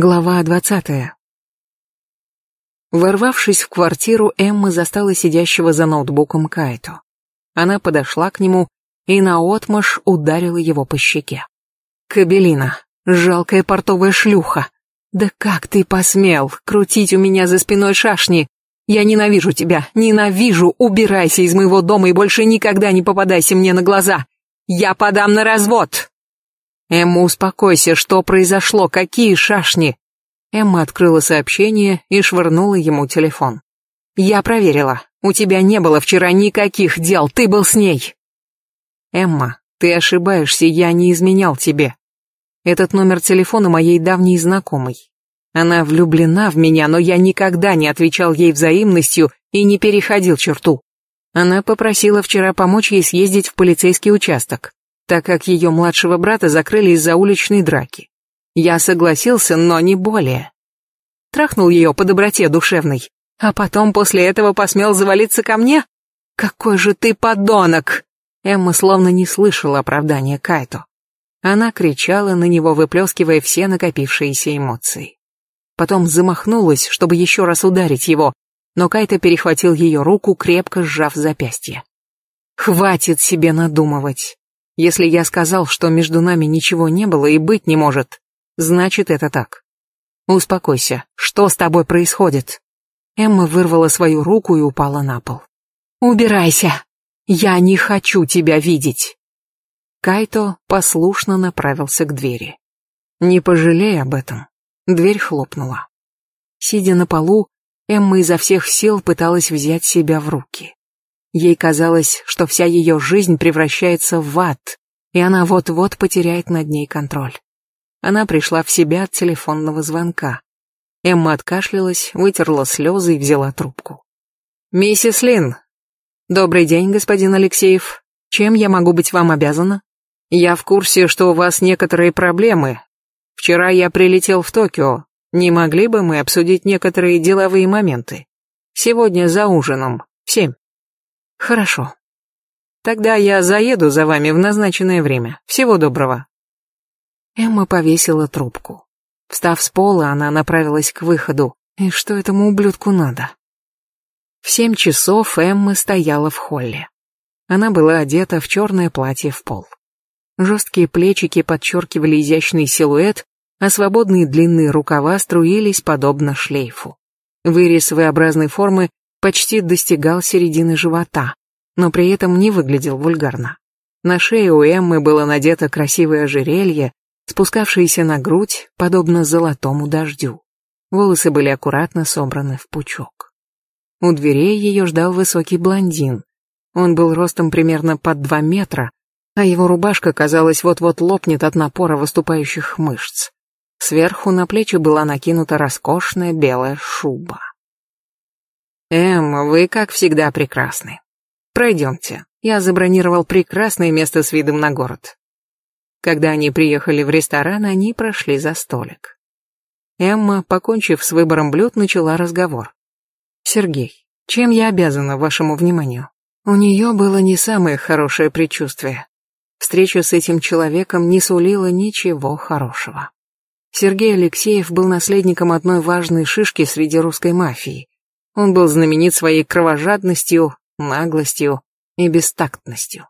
Глава двадцатая. Ворвавшись в квартиру, Эмма застала сидящего за ноутбуком Кайто. Она подошла к нему и наотмашь ударила его по щеке. «Кабелина, жалкая портовая шлюха! Да как ты посмел крутить у меня за спиной шашни? Я ненавижу тебя, ненавижу! Убирайся из моего дома и больше никогда не попадайся мне на глаза! Я подам на развод!» «Эмма, успокойся, что произошло, какие шашни?» Эмма открыла сообщение и швырнула ему телефон. «Я проверила. У тебя не было вчера никаких дел, ты был с ней». «Эмма, ты ошибаешься, я не изменял тебе. Этот номер телефона моей давней знакомой. Она влюблена в меня, но я никогда не отвечал ей взаимностью и не переходил черту. Она попросила вчера помочь ей съездить в полицейский участок так как ее младшего брата закрыли из-за уличной драки. Я согласился, но не более. Трахнул ее по доброте душевной, а потом после этого посмел завалиться ко мне? Какой же ты подонок! Эмма словно не слышала оправдания Кайто. Она кричала на него, выплескивая все накопившиеся эмоции. Потом замахнулась, чтобы еще раз ударить его, но Кайто перехватил ее руку, крепко сжав запястье. «Хватит себе надумывать. Если я сказал, что между нами ничего не было и быть не может, значит это так. Успокойся, что с тобой происходит? Эмма вырвала свою руку и упала на пол. Убирайся! Я не хочу тебя видеть! Кайто послушно направился к двери. Не пожалей об этом. Дверь хлопнула. Сидя на полу, Эмма изо всех сил пыталась взять себя в руки. Ей казалось, что вся ее жизнь превращается в ад, и она вот-вот потеряет над ней контроль. Она пришла в себя от телефонного звонка. Эмма откашлялась, вытерла слезы и взяла трубку. «Миссис Лин!» «Добрый день, господин Алексеев. Чем я могу быть вам обязана?» «Я в курсе, что у вас некоторые проблемы. Вчера я прилетел в Токио. Не могли бы мы обсудить некоторые деловые моменты? Сегодня за ужином, семь». Хорошо. Тогда я заеду за вами в назначенное время. Всего доброго. Эмма повесила трубку. Встав с пола, она направилась к выходу. И что этому ублюдку надо? В семь часов Эмма стояла в холле. Она была одета в черное платье в пол. Жесткие плечики подчеркивали изящный силуэт, а свободные длинные рукава струились подобно шлейфу. Вырез V-образной формы почти достигал середины живота, но при этом не выглядел вульгарно. На шее у Эммы было надето красивое ожерелье, спускавшееся на грудь, подобно золотому дождю. Волосы были аккуратно собраны в пучок. У дверей ее ждал высокий блондин. Он был ростом примерно под два метра, а его рубашка, казалось, вот-вот лопнет от напора выступающих мышц. Сверху на плечи была накинута роскошная белая шуба. «Эм, вы, как всегда, прекрасны. Пройдемте. Я забронировал прекрасное место с видом на город». Когда они приехали в ресторан, они прошли за столик. Эмма, покончив с выбором блюд, начала разговор. «Сергей, чем я обязана вашему вниманию?» У нее было не самое хорошее предчувствие. Встреча с этим человеком не сулила ничего хорошего. Сергей Алексеев был наследником одной важной шишки среди русской мафии, он был знаменит своей кровожадностью, наглостью и бестактностью.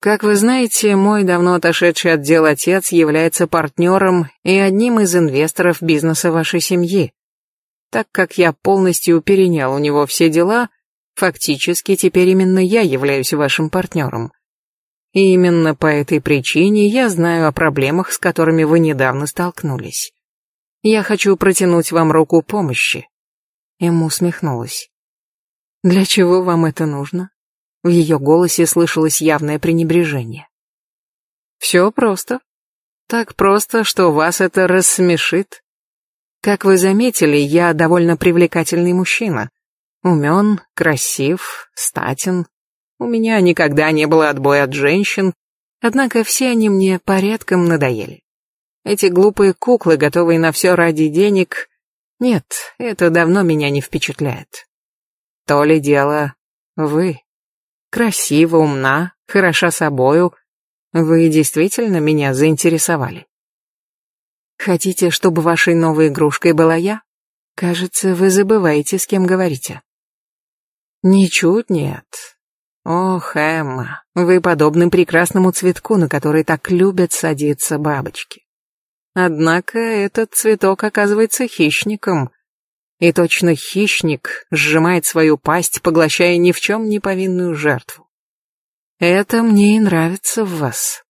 Как вы знаете, мой давно отошедший отдел отец является партнером и одним из инвесторов бизнеса вашей семьи. Так как я полностью перенял у него все дела, фактически теперь именно я являюсь вашим партнером. И именно по этой причине я знаю о проблемах, с которыми вы недавно столкнулись. Я хочу протянуть вам руку помощи. Эмма усмехнулась. «Для чего вам это нужно?» В ее голосе слышалось явное пренебрежение. «Все просто. Так просто, что вас это рассмешит. Как вы заметили, я довольно привлекательный мужчина. Умен, красив, статен. У меня никогда не было отбоя от женщин, однако все они мне порядком надоели. Эти глупые куклы, готовые на все ради денег, нет, это давно меня не впечатляет. То ли дело вы. Красива, умна, хороша собою. Вы действительно меня заинтересовали. Хотите, чтобы вашей новой игрушкой была я? Кажется, вы забываете, с кем говорите. Ничуть нет. Ох, Эмма, вы подобны прекрасному цветку, на который так любят садиться бабочки. Однако этот цветок оказывается хищником, и точно хищник сжимает свою пасть, поглощая ни в чем не повинную жертву. Это мне и нравится в вас.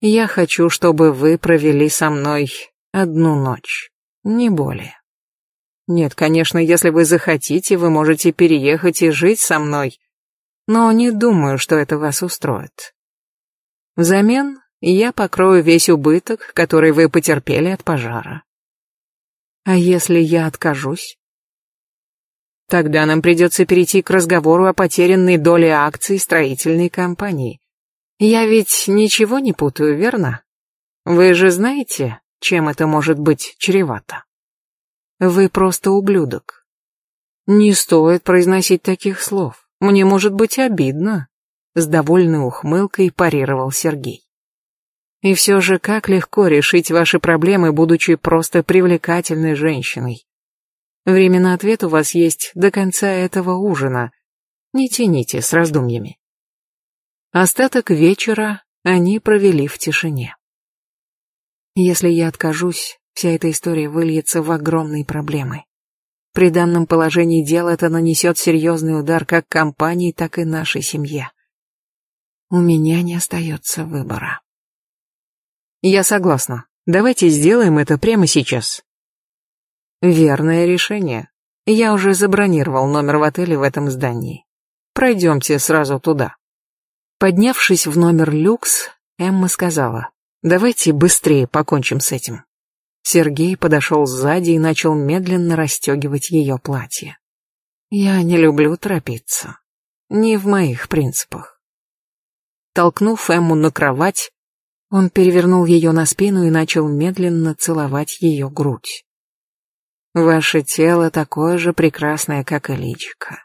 Я хочу, чтобы вы провели со мной одну ночь, не более. Нет, конечно, если вы захотите, вы можете переехать и жить со мной, но не думаю, что это вас устроит. Взамен я покрою весь убыток, который вы потерпели от пожара. А если я откажусь? Тогда нам придется перейти к разговору о потерянной доле акций строительной компании. Я ведь ничего не путаю, верно? Вы же знаете, чем это может быть чревато? Вы просто ублюдок. Не стоит произносить таких слов. Мне может быть обидно. С довольной ухмылкой парировал Сергей. И все же, как легко решить ваши проблемы, будучи просто привлекательной женщиной. Время на ответ у вас есть до конца этого ужина. Не тяните с раздумьями. Остаток вечера они провели в тишине. Если я откажусь, вся эта история выльется в огромные проблемы. При данном положении дел это нанесет серьезный удар как компании, так и нашей семье. У меня не остается выбора. Я согласна. Давайте сделаем это прямо сейчас. Верное решение. Я уже забронировал номер в отеле в этом здании. Пройдемте сразу туда. Поднявшись в номер люкс, Эмма сказала, давайте быстрее покончим с этим. Сергей подошел сзади и начал медленно расстегивать ее платье. Я не люблю торопиться. Не в моих принципах. Толкнув Эмму на кровать, он перевернул ее на спину и начал медленно целовать ее грудь. Ваше тело такое же прекрасное, как и личико.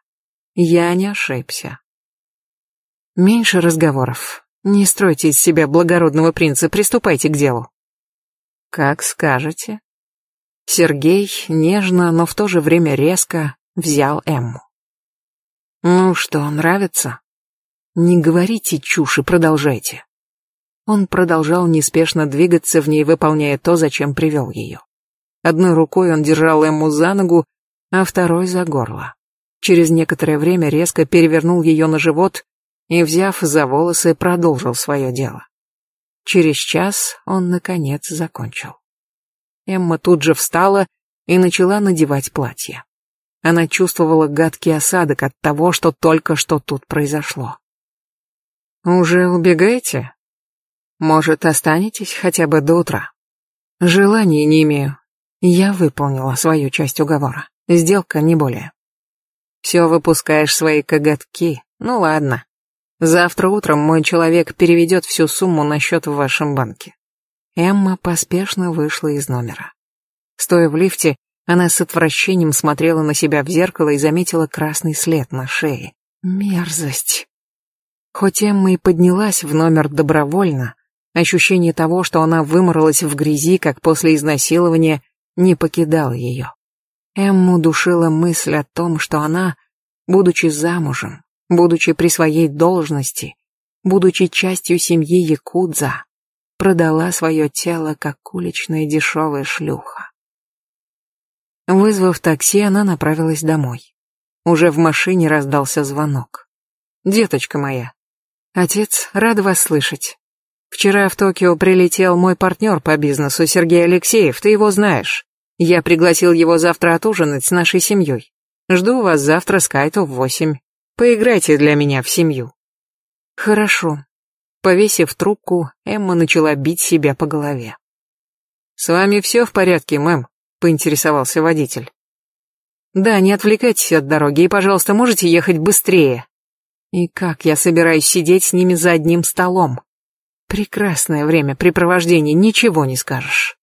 Я не ошибся. Меньше разговоров. Не стройте из себя благородного принца, приступайте к делу. Как скажете. Сергей нежно, но в то же время резко взял Эмму. Ну что, нравится? Не говорите чушь и продолжайте. Он продолжал неспешно двигаться в ней, выполняя то, зачем привел ее. Одной рукой он держал Эмму за ногу, а второй за горло. Через некоторое время резко перевернул ее на живот и, взяв за волосы, продолжил свое дело. Через час он, наконец, закончил. Эмма тут же встала и начала надевать платье. Она чувствовала гадкий осадок от того, что только что тут произошло. «Уже убегаете? Может, останетесь хотя бы до утра? Желания не имею, я выполнила свою часть уговора. Сделка не более. Все выпускаешь свои коготки. Ну ладно. Завтра утром мой человек переведет всю сумму на счет в вашем банке. Эмма поспешно вышла из номера. Стоя в лифте, она с отвращением смотрела на себя в зеркало и заметила красный след на шее. Мерзость. Хоть Эмма и поднялась в номер добровольно, ощущение того, что она выморалась в грязи, как после изнасилования, не покидал ее. Эмму душила мысль о том, что она, будучи замужем, будучи при своей должности, будучи частью семьи Якудза, продала свое тело как уличная дешевая шлюха. Вызвав такси, она направилась домой. Уже в машине раздался звонок. «Деточка моя». «Отец, рад вас слышать. Вчера в Токио прилетел мой партнер по бизнесу Сергей Алексеев, ты его знаешь. Я пригласил его завтра отужинать с нашей семьей. Жду вас завтра с Кайто в восемь. Поиграйте для меня в семью. Хорошо. Повесив трубку, Эмма начала бить себя по голове. С вами все в порядке, мэм? Поинтересовался водитель. Да, не отвлекайтесь от дороги и, пожалуйста, можете ехать быстрее. И как я собираюсь сидеть с ними за одним столом? Прекрасное времяпрепровождение, ничего не скажешь.